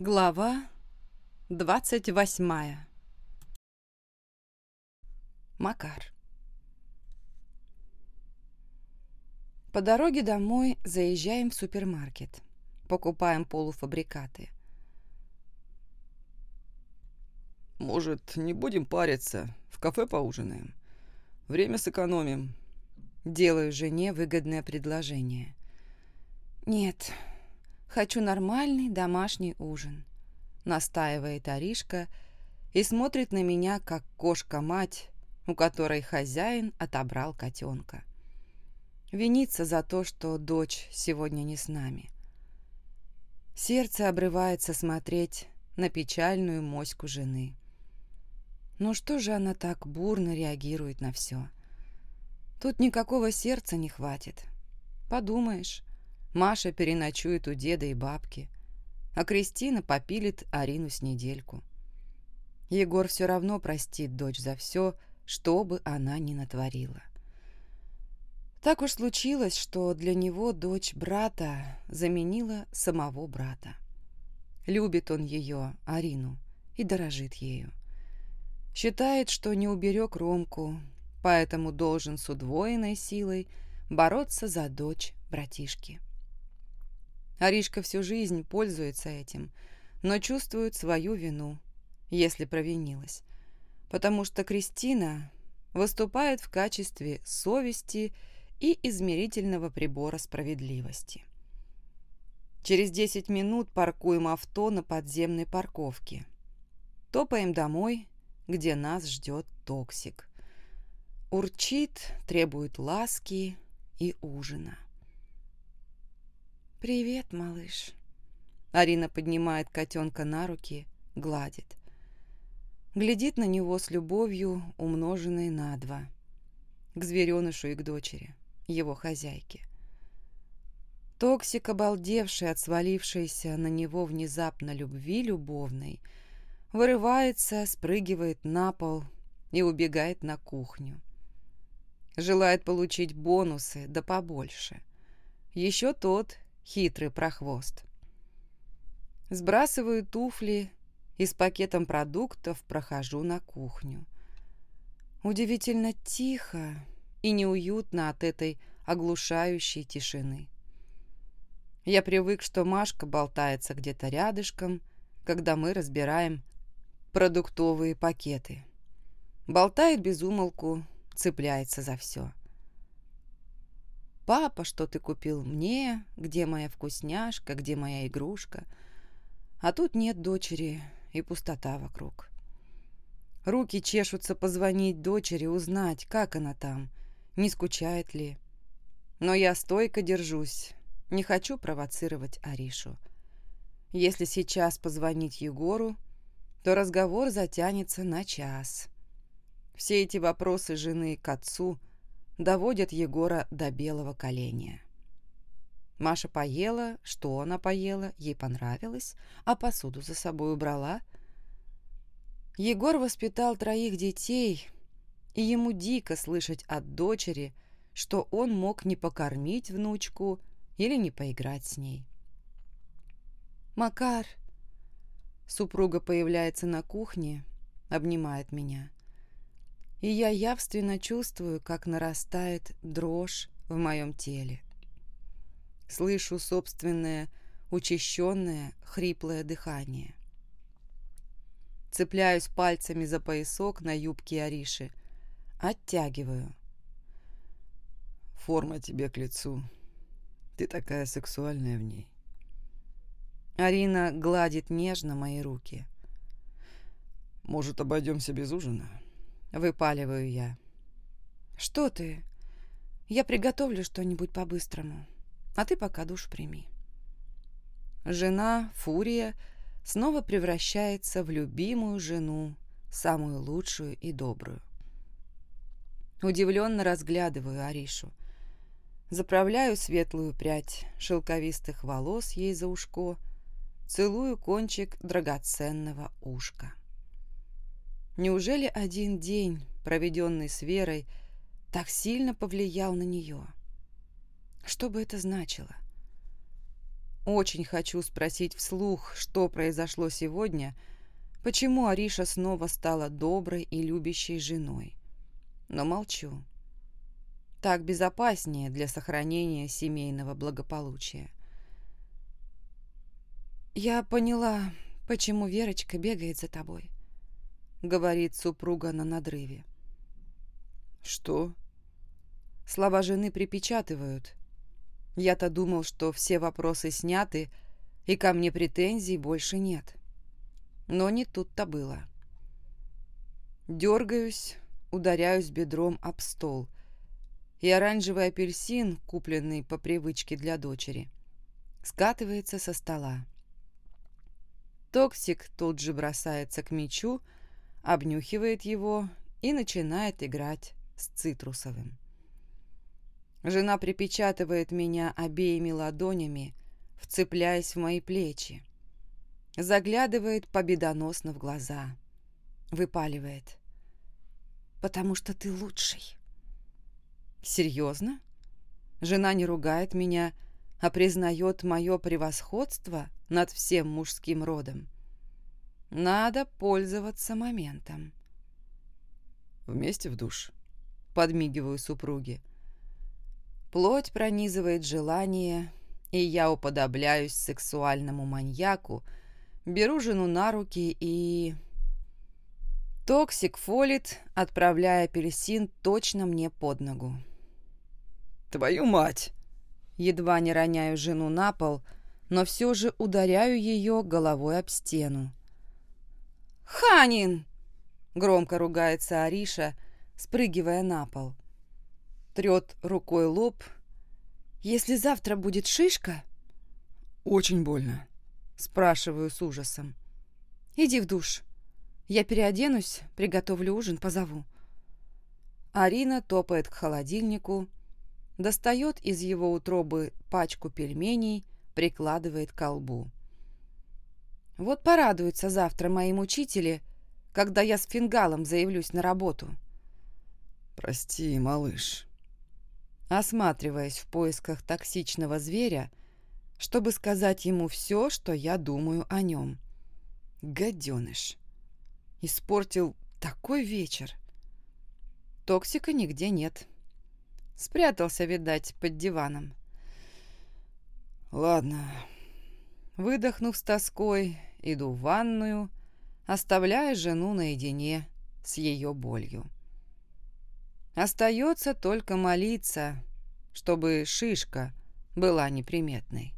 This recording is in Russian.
Глава двадцать восьмая Макар По дороге домой заезжаем в супермаркет. Покупаем полуфабрикаты. «Может, не будем париться, в кафе поужинаем? Время сэкономим». Делаю жене выгодное предложение. «Нет, хочу нормальный домашний ужин», — настаивает Аришка и смотрит на меня, как кошка-мать, у которой хозяин отобрал котенка. Винится за то, что дочь сегодня не с нами. Сердце обрывается смотреть на печальную моську жены. Ну что же она так бурно реагирует на все? Тут никакого сердца не хватит. Подумаешь, Маша переночует у деда и бабки, а Кристина попилит Арину с недельку. Егор все равно простит дочь за все, что бы она ни натворила. Так уж случилось, что для него дочь брата заменила самого брата. Любит он ее, Арину, и дорожит ею. Считает, что не уберег Ромку, поэтому должен с удвоенной силой бороться за дочь братишки. Аришка всю жизнь пользуется этим, но чувствует свою вину, если провинилась, потому что Кристина выступает в качестве совести и измерительного прибора справедливости. Через 10 минут паркуем авто на подземной парковке. Топаем домой, где нас ждет токсик. Урчит, требует ласки и ужина. «Привет, малыш». Арина поднимает котенка на руки, гладит. Глядит на него с любовью, умноженной на два. К зверенышу и к дочери, его хозяйке. Токсик, обалдевший от свалившейся на него внезапно любви любовной, вырывается, спрыгивает на пол и убегает на кухню. Желает получить бонусы, да побольше. Еще тот хитрый прохвост. Сбрасываю туфли и с пакетом продуктов прохожу на кухню. Удивительно тихо и неуютно от этой оглушающей тишины. Я привык, что Машка болтается где-то рядышком, когда мы разбираем продуктовые пакеты. Болтает без умолку, цепляется за все. «Папа, что ты купил мне? Где моя вкусняшка? Где моя игрушка?» А тут нет дочери и пустота вокруг. Руки чешутся позвонить дочери, узнать, как она там, не скучает ли. Но я стойко держусь, не хочу провоцировать Аришу. Если сейчас позвонить Егору, то разговор затянется на час. Все эти вопросы жены к отцу доводят Егора до белого коленя. Маша поела, что она поела, ей понравилось, а посуду за собой убрала. Егор воспитал троих детей, и ему дико слышать от дочери, что он мог не покормить внучку или не поиграть с ней. «Макар!» Супруга появляется на кухне, обнимает меня и я явственно чувствую, как нарастает дрожь в моем теле. Слышу собственное учащенное, хриплое дыхание. Цепляюсь пальцами за поясок на юбке Ариши, оттягиваю. «Форма тебе к лицу. Ты такая сексуальная в ней». Арина гладит нежно мои руки. «Может, обойдемся без ужина?» Выпаливаю я. «Что ты? Я приготовлю что-нибудь по-быстрому, а ты пока душ прими». Жена, Фурия, снова превращается в любимую жену, самую лучшую и добрую. Удивленно разглядываю Аришу. Заправляю светлую прядь шелковистых волос ей за ушко, целую кончик драгоценного ушка. Неужели один день, проведенный с Верой, так сильно повлиял на нее? Что бы это значило? очень хочу спросить вслух, что произошло сегодня, почему Ариша снова стала доброй и любящей женой. Но молчу. Так безопаснее для сохранения семейного благополучия. «Я поняла, почему Верочка бегает за тобой», — говорит супруга на надрыве. «Что?» Слова жены припечатывают. Я-то думал, что все вопросы сняты, и ко мне претензий больше нет. Но не тут-то было. Дергаюсь, ударяюсь бедром об стол — и оранжевый апельсин, купленный по привычке для дочери, скатывается со стола. Токсик тут же бросается к мячу, обнюхивает его и начинает играть с цитрусовым. Жена припечатывает меня обеими ладонями, вцепляясь в мои плечи. Заглядывает победоносно в глаза. Выпаливает. «Потому что ты лучший». Серьезно? Жена не ругает меня, а признает мое превосходство над всем мужским родом. Надо пользоваться моментом. Вместе в душ. Подмигиваю супруге. Плоть пронизывает желание, и я уподобляюсь сексуальному маньяку, беру жену на руки и... Токсик фолит, отправляя апельсин точно мне под ногу. Твою мать!» Едва не роняю жену на пол, но все же ударяю ее головой об стену. «Ханин!» — громко ругается Ариша, спрыгивая на пол. Трет рукой лоб. «Если завтра будет шишка...» «Очень больно», — спрашиваю с ужасом. «Иди в душ. Я переоденусь, приготовлю ужин, позову». Арина топает к холодильнику, достает из его утробы пачку пельменей, прикладывает к колбу. Вот порадуются завтра мои мучители, когда я с фингалом заявлюсь на работу. «Прости, малыш». Осматриваясь в поисках токсичного зверя, чтобы сказать ему все, что я думаю о нем. Гаденыш. Испортил такой вечер. Токсика нигде нет. Спрятался, видать, под диваном. Ладно. Выдохнув с тоской, иду в ванную, оставляя жену наедине с ее болью. Остается только молиться, чтобы шишка была неприметной.